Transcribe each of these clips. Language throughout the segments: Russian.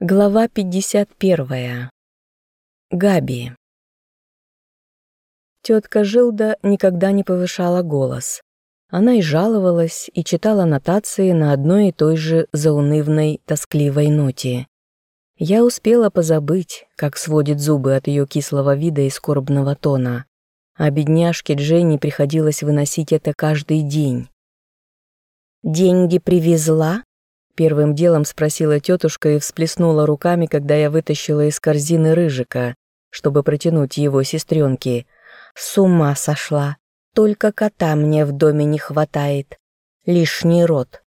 Глава 51. Габи. Тетка Жилда никогда не повышала голос. Она и жаловалась, и читала нотации на одной и той же заунывной, тоскливой ноте. Я успела позабыть, как сводит зубы от ее кислого вида и скорбного тона. А бедняжке Дженни приходилось выносить это каждый день. «Деньги привезла?» Первым делом спросила тетушка и всплеснула руками, когда я вытащила из корзины рыжика, чтобы протянуть его сестренке. С ума сошла. Только кота мне в доме не хватает. Лишний рот.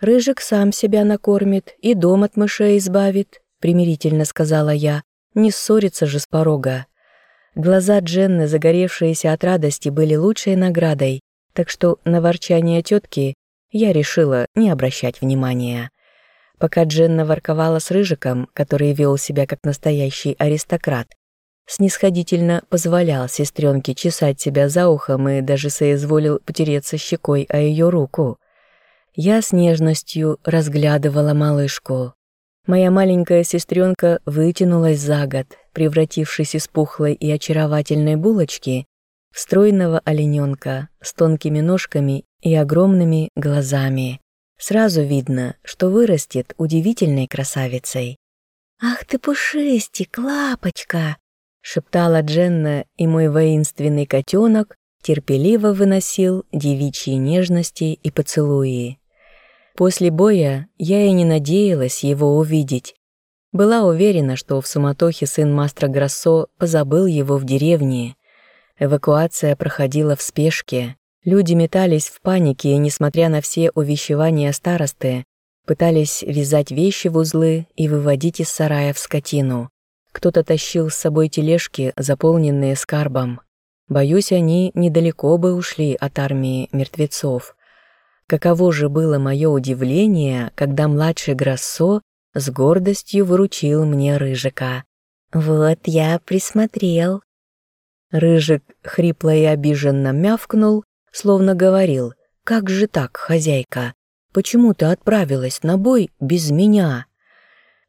Рыжик сам себя накормит и дом от мышей избавит, примирительно сказала я. Не ссориться же с порога. Глаза Дженны, загоревшиеся от радости, были лучшей наградой, так что на ворчание тетки я решила не обращать внимания. Пока Дженна ворковала с Рыжиком, который вел себя как настоящий аристократ, снисходительно позволял сестренке чесать себя за ухом и даже соизволил потереться щекой о ее руку. Я с нежностью разглядывала малышку. Моя маленькая сестренка вытянулась за год, превратившись из пухлой и очаровательной булочки в стройного олененка с тонкими ножками и огромными глазами. Сразу видно, что вырастет удивительной красавицей. «Ах ты пушистик, лапочка!» — шептала Дженна, и мой воинственный котенок терпеливо выносил девичьи нежности и поцелуи. После боя я и не надеялась его увидеть. Была уверена, что в суматохе сын мастера Грассо позабыл его в деревне. Эвакуация проходила в спешке. Люди метались в панике и, несмотря на все увещевания старосты, пытались вязать вещи в узлы и выводить из сарая в скотину. Кто-то тащил с собой тележки, заполненные скарбом. Боюсь, они недалеко бы ушли от армии мертвецов. Каково же было мое удивление, когда младший Грассо с гордостью выручил мне Рыжика. «Вот я присмотрел». Рыжик хрипло и обиженно мявкнул словно говорил, «Как же так, хозяйка? Почему ты отправилась на бой без меня?»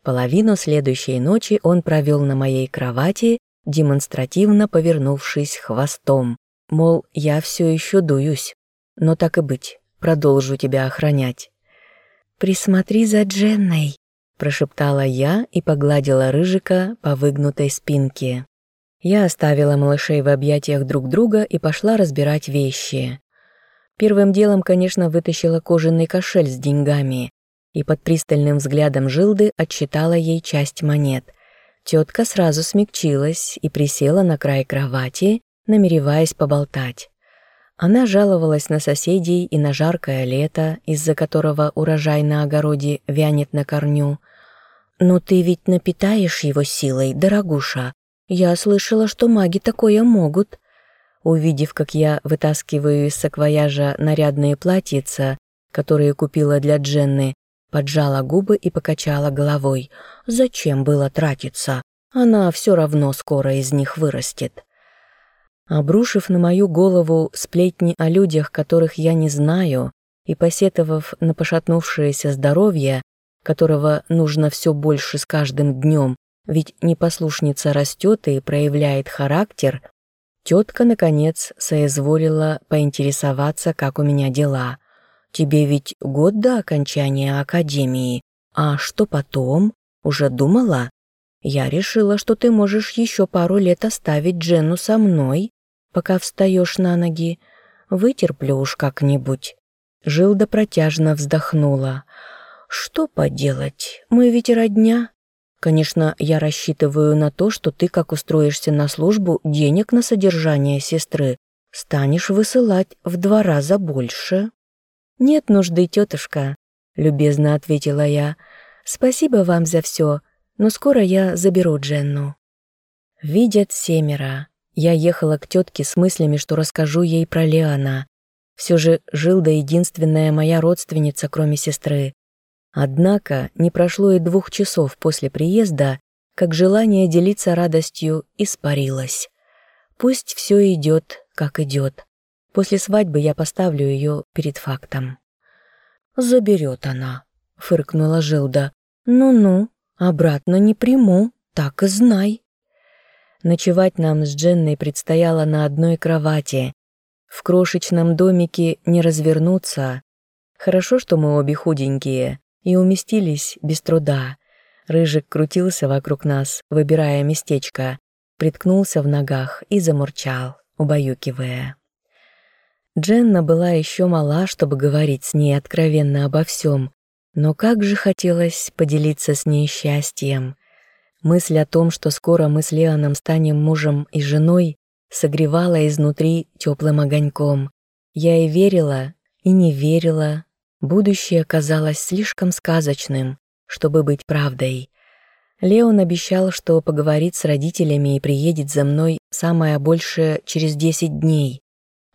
Половину следующей ночи он провел на моей кровати, демонстративно повернувшись хвостом, мол, я все еще дуюсь, но так и быть, продолжу тебя охранять. «Присмотри за Дженной», – прошептала я и погладила Рыжика по выгнутой спинке. Я оставила малышей в объятиях друг друга и пошла разбирать вещи. Первым делом, конечно, вытащила кожаный кошель с деньгами и под пристальным взглядом Жилды отчитала ей часть монет. Тетка сразу смягчилась и присела на край кровати, намереваясь поболтать. Она жаловалась на соседей и на жаркое лето, из-за которого урожай на огороде вянет на корню. «Но ты ведь напитаешь его силой, дорогуша», «Я слышала, что маги такое могут». Увидев, как я вытаскиваю из саквояжа нарядные платьица, которые купила для Дженны, поджала губы и покачала головой. «Зачем было тратиться? Она все равно скоро из них вырастет». Обрушив на мою голову сплетни о людях, которых я не знаю, и посетовав на пошатнувшееся здоровье, которого нужно все больше с каждым днем, ведь непослушница растет и проявляет характер, тетка, наконец, соизволила поинтересоваться, как у меня дела. «Тебе ведь год до окончания академии, а что потом? Уже думала? Я решила, что ты можешь еще пару лет оставить Дженну со мной, пока встаешь на ноги. Вытерплю уж как-нибудь». Жилда протяжно вздохнула. «Что поделать, мы ведь родня». Конечно, я рассчитываю на то, что ты, как устроишься на службу, денег на содержание сестры станешь высылать в два раза больше». «Нет нужды, тетушка», — любезно ответила я. «Спасибо вам за все, но скоро я заберу Дженну». Видят семеро. Я ехала к тетке с мыслями, что расскажу ей про Леона. Все же Жилда единственная моя родственница, кроме сестры. Однако не прошло и двух часов после приезда, как желание делиться радостью испарилось. Пусть все идет, как идет. После свадьбы я поставлю ее перед фактом. «Заберет она», — фыркнула Жилда. «Ну-ну, Обратно не приму, так и знай. Ночевать нам с Дженной предстояло на одной кровати. В крошечном домике не развернуться. Хорошо, что мы обе худенькие и уместились без труда. Рыжик крутился вокруг нас, выбирая местечко, приткнулся в ногах и замурчал, убаюкивая. Дженна была еще мала, чтобы говорить с ней откровенно обо всем, но как же хотелось поделиться с ней счастьем. Мысль о том, что скоро мы с Леоном станем мужем и женой, согревала изнутри теплым огоньком. Я и верила, и не верила. Будущее казалось слишком сказочным, чтобы быть правдой. Леон обещал, что поговорит с родителями и приедет за мной самое большее через десять дней.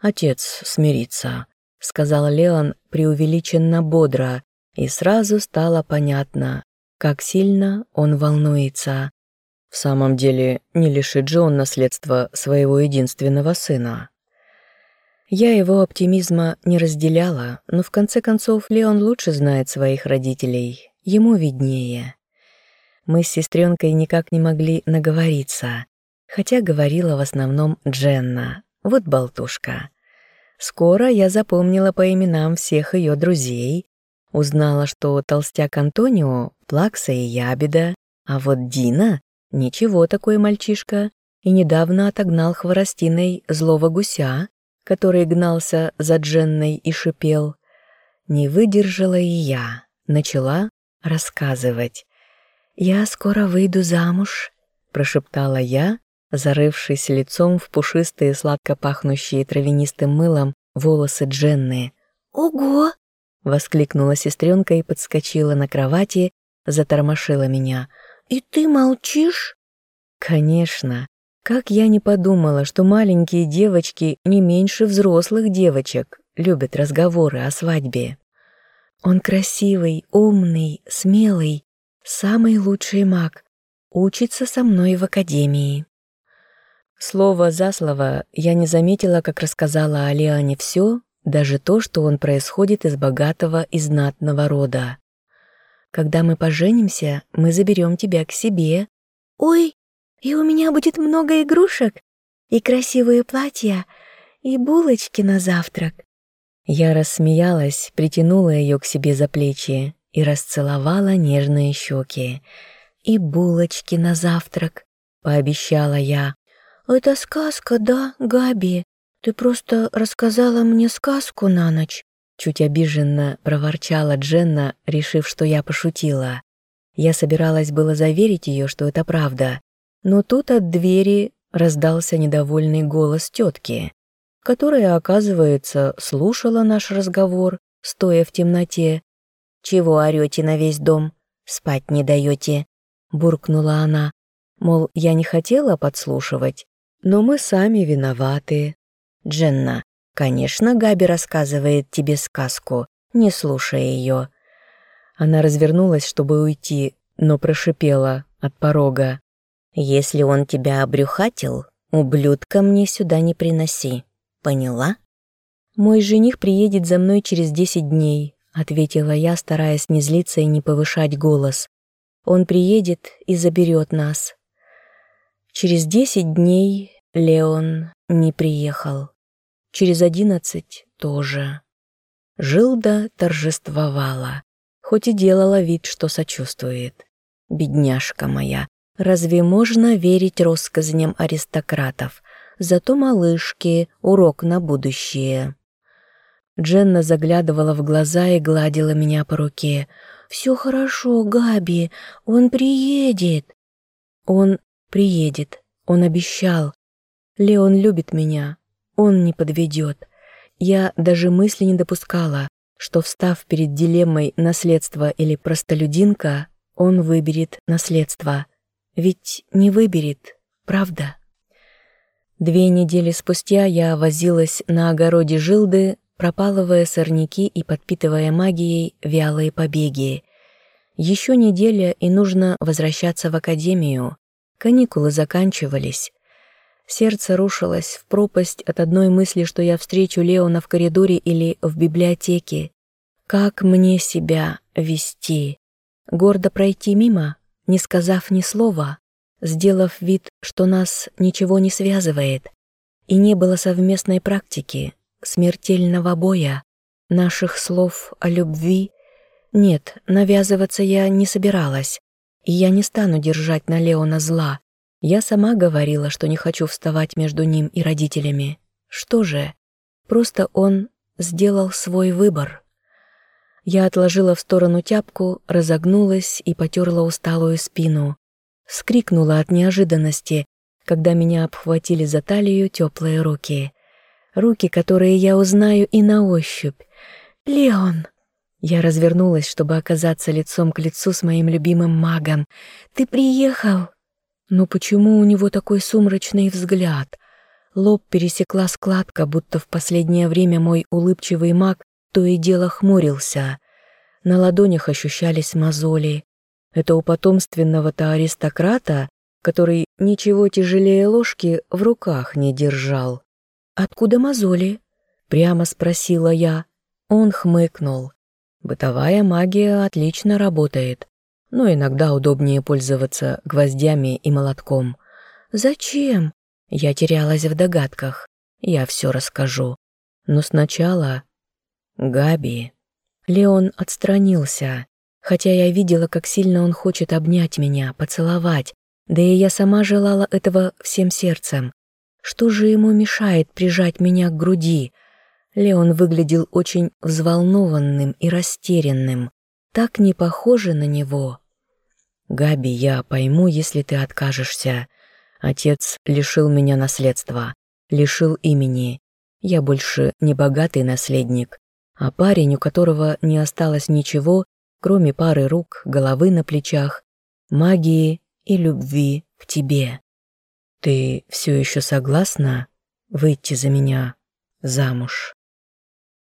«Отец смирится», — сказал Леон преувеличенно бодро, и сразу стало понятно, как сильно он волнуется. В самом деле, не лишит же он наследства своего единственного сына. Я его оптимизма не разделяла, но в конце концов Леон лучше знает своих родителей, ему виднее. Мы с сестренкой никак не могли наговориться, хотя говорила в основном Дженна, вот болтушка. Скоро я запомнила по именам всех ее друзей, Узнала, что толстяк Антонио — Плакса и Ябеда, а вот Дина — ничего такой мальчишка, и недавно отогнал хворостиной злого гуся, который гнался за Дженной и шипел. Не выдержала и я, начала рассказывать. «Я скоро выйду замуж», — прошептала я, зарывшись лицом в пушистые сладко пахнущие травянистым мылом волосы Дженны. «Ого!» Воскликнула сестренка и подскочила на кровати, затормошила меня. «И ты молчишь?» «Конечно. Как я не подумала, что маленькие девочки не меньше взрослых девочек любят разговоры о свадьбе. Он красивый, умный, смелый, самый лучший маг. Учится со мной в академии». Слово за слово я не заметила, как рассказала Алиане все, даже то, что он происходит из богатого и знатного рода. Когда мы поженимся, мы заберем тебя к себе. Ой, и у меня будет много игрушек, и красивые платья, и булочки на завтрак. Я рассмеялась, притянула ее к себе за плечи и расцеловала нежные щеки. «И булочки на завтрак», — пообещала я. «Это сказка, да, Габи?» «Ты просто рассказала мне сказку на ночь», чуть обиженно проворчала Дженна, решив, что я пошутила. Я собиралась было заверить ее, что это правда, но тут от двери раздался недовольный голос тетки, которая, оказывается, слушала наш разговор, стоя в темноте. «Чего орете на весь дом? Спать не даете?» — буркнула она. Мол, я не хотела подслушивать, но мы сами виноваты, Дженна, конечно, Габи рассказывает тебе сказку, не слушай ее. Она развернулась, чтобы уйти, но прошипела от порога. Если он тебя обрюхатил, ублюдка мне сюда не приноси. Поняла? Мой жених приедет за мной через десять дней, ответила я, стараясь не злиться и не повышать голос. Он приедет и заберет нас. Через десять дней Леон не приехал. Через одиннадцать тоже. Жилда торжествовала, хоть и делала вид, что сочувствует. Бедняжка моя, разве можно верить россказням аристократов? Зато малышки — урок на будущее. Дженна заглядывала в глаза и гладила меня по руке. «Все хорошо, Габи, он приедет». «Он приедет, он обещал. Леон любит меня, он не подведет. Я даже мысли не допускала, что, встав перед дилеммой наследство или простолюдинка, он выберет наследство. Ведь не выберет, правда? Две недели спустя я возилась на огороде Жилды, пропалывая сорняки и подпитывая магией вялые побеги. Еще неделя, и нужно возвращаться в академию. Каникулы заканчивались. Сердце рушилось в пропасть от одной мысли, что я встречу Леона в коридоре или в библиотеке. Как мне себя вести? Гордо пройти мимо? Не сказав ни слова, сделав вид, что нас ничего не связывает, и не было совместной практики, смертельного боя, наших слов о любви. Нет, навязываться я не собиралась, и я не стану держать на Леона зла. Я сама говорила, что не хочу вставать между ним и родителями. Что же? Просто он сделал свой выбор. Я отложила в сторону тяпку, разогнулась и потерла усталую спину. Скрикнула от неожиданности, когда меня обхватили за талию теплые руки. Руки, которые я узнаю и на ощупь. «Леон!» Я развернулась, чтобы оказаться лицом к лицу с моим любимым магом. «Ты приехал!» Но почему у него такой сумрачный взгляд? Лоб пересекла складка, будто в последнее время мой улыбчивый маг то и дело хмурился. На ладонях ощущались мозоли. Это у потомственного-то аристократа, который ничего тяжелее ложки в руках не держал. «Откуда мозоли?» — прямо спросила я. Он хмыкнул. «Бытовая магия отлично работает, но иногда удобнее пользоваться гвоздями и молотком». «Зачем?» Я терялась в догадках. Я все расскажу. Но сначала Габи. Леон отстранился, хотя я видела, как сильно он хочет обнять меня, поцеловать, да и я сама желала этого всем сердцем. Что же ему мешает прижать меня к груди? Леон выглядел очень взволнованным и растерянным, так не похоже на него. «Габи, я пойму, если ты откажешься. Отец лишил меня наследства, лишил имени. Я больше не богатый наследник, а парень, у которого не осталось ничего, кроме пары рук, головы на плечах, магии и любви к тебе. Ты все еще согласна выйти за меня замуж?»